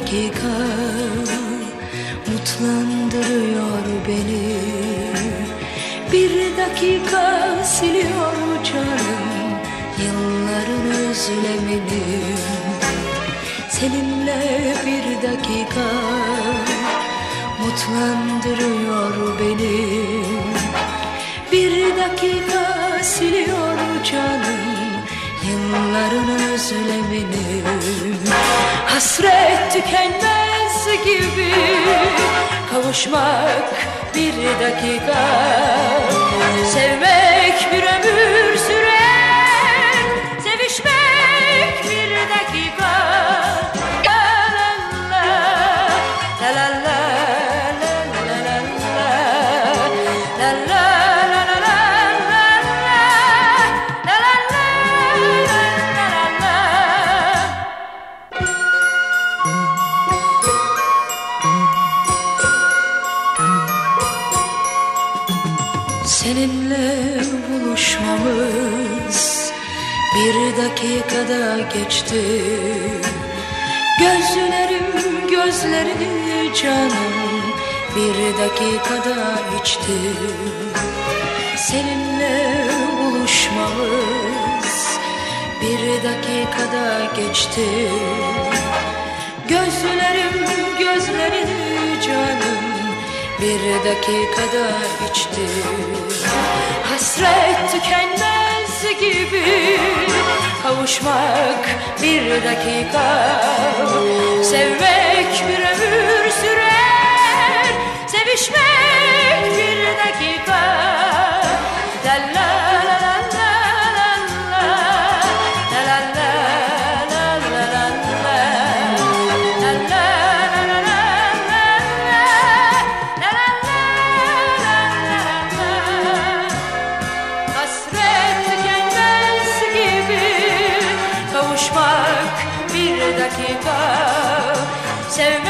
dakika mutlandırıyor beni. Bir dakika siliyor canım yılların özlemini. Seninle bir dakika mutlandırıyor beni. Bir dakika siliyor canım yılların özlemini Hasret tükenmez gibi kavuşmak bir dakika. Sevmek bir Seninle buluşmamız bir dakikada geçti. Gözlerim gözlerini canım bir dakikada içti. Seninle buluşmamız bir dakikada geçti. Gözlerim gözlerini canım bir dakikada içti. Hasret tükenmez gibi kavuşmak bir dakika. Sevmek to go. So